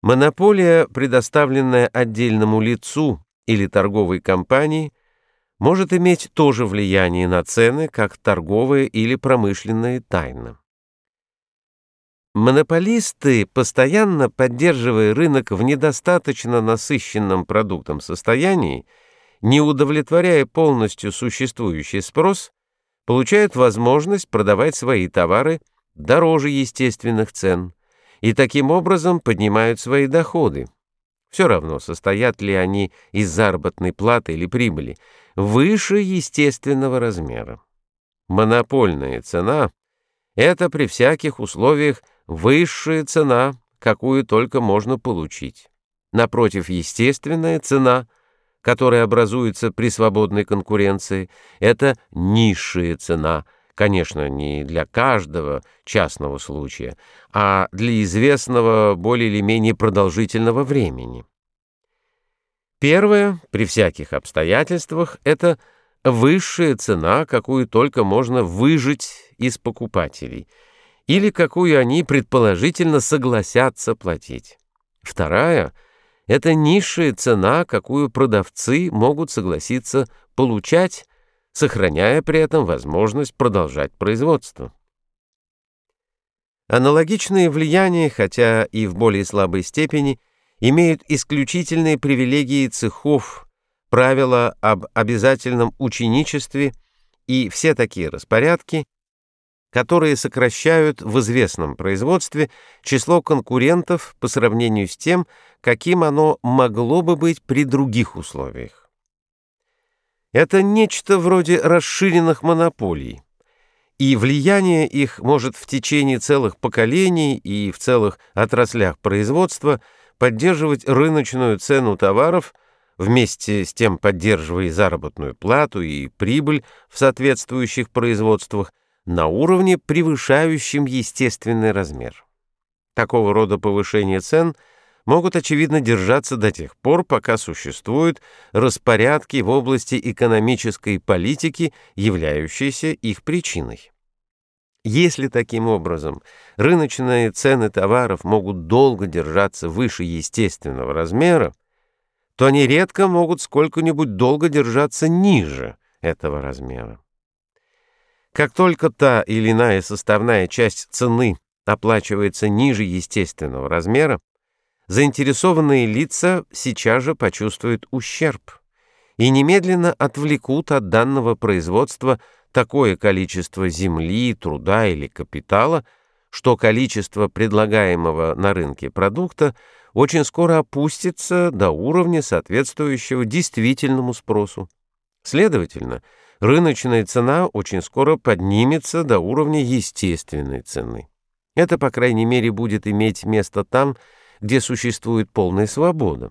Монополия, предоставленная отдельному лицу или торговой компании, может иметь то же влияние на цены, как торговая или промышленная тайна. Монополисты, постоянно поддерживая рынок в недостаточно насыщенном продуктом состоянии, не удовлетворяя полностью существующий спрос, получают возможность продавать свои товары дороже естественных цен и таким образом поднимают свои доходы. Все равно, состоят ли они из заработной платы или прибыли, выше естественного размера. Монопольная цена — это при всяких условиях высшая цена, какую только можно получить. Напротив, естественная цена, которая образуется при свободной конкуренции, это низшая цена — Конечно, не для каждого частного случая, а для известного более или менее продолжительного времени. Первое, при всяких обстоятельствах, это высшая цена, какую только можно выжить из покупателей, или какую они предположительно согласятся платить. Вторая — это низшая цена, какую продавцы могут согласиться получать сохраняя при этом возможность продолжать производство. Аналогичные влияния, хотя и в более слабой степени, имеют исключительные привилегии цехов, правила об обязательном ученичестве и все такие распорядки, которые сокращают в известном производстве число конкурентов по сравнению с тем, каким оно могло бы быть при других условиях. Это нечто вроде расширенных монополий, и влияние их может в течение целых поколений и в целых отраслях производства поддерживать рыночную цену товаров, вместе с тем поддерживая заработную плату и прибыль в соответствующих производствах на уровне, превышающем естественный размер. Такого рода повышение цен – могут, очевидно, держаться до тех пор, пока существуют распорядки в области экономической политики, являющиеся их причиной. Если таким образом рыночные цены товаров могут долго держаться выше естественного размера, то они редко могут сколько-нибудь долго держаться ниже этого размера. Как только та или иная составная часть цены оплачивается ниже естественного размера, заинтересованные лица сейчас же почувствуют ущерб и немедленно отвлекут от данного производства такое количество земли, труда или капитала, что количество предлагаемого на рынке продукта очень скоро опустится до уровня, соответствующего действительному спросу. Следовательно, рыночная цена очень скоро поднимется до уровня естественной цены. Это, по крайней мере, будет иметь место там, где существует полная свобода.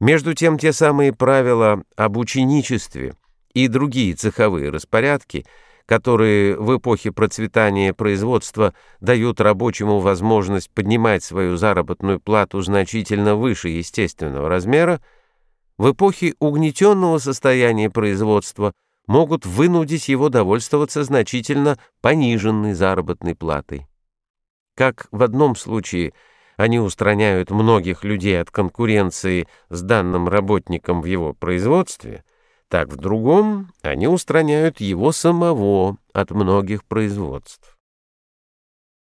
Между тем, те самые правила об ученичестве и другие цеховые распорядки, которые в эпохе процветания производства дают рабочему возможность поднимать свою заработную плату значительно выше естественного размера, в эпохе угнетенного состояния производства могут вынудить его довольствоваться значительно пониженной заработной платой. Как в одном случае – они устраняют многих людей от конкуренции с данным работником в его производстве, так в другом они устраняют его самого от многих производств.